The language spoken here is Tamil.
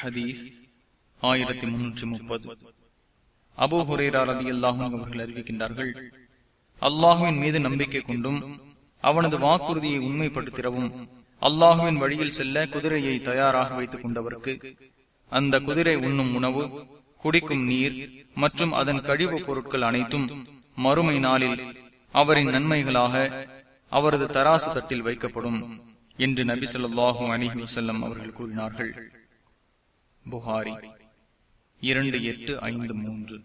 ஹதீஸ் ஆயிரத்தி முன்னூற்றி முப்பது. அபு ஹுரேரா ரதி அல்லாஹும் அவர்கள் அறிவிக்கின்றார்கள் அல்லாஹுவின் மீது நம்பிக்கை கொண்டும் அவனது வாக்குறுதியை உண்மைப்படுத்திடவும் அல்லாஹுவின் வழியில் செல்ல குதிரையை தயாராக வைத்துக் கொண்டவருக்கு அந்த குதிரை உண்ணும் உணவு குடிக்கும் நீர் மற்றும் அதன் கழிவுப் பொருட்கள் அனைத்தும் மறுமை நாளில் அவரின் நன்மைகளாக அவரது தராசு தட்டில் வைக்கப்படும் என்று நபி சொல்லாஹு அலிஹி வசல்லம் அவர்கள் கூறினார்கள். புகாரி. இரண்டு எட்டு ஐந்து மூன்று.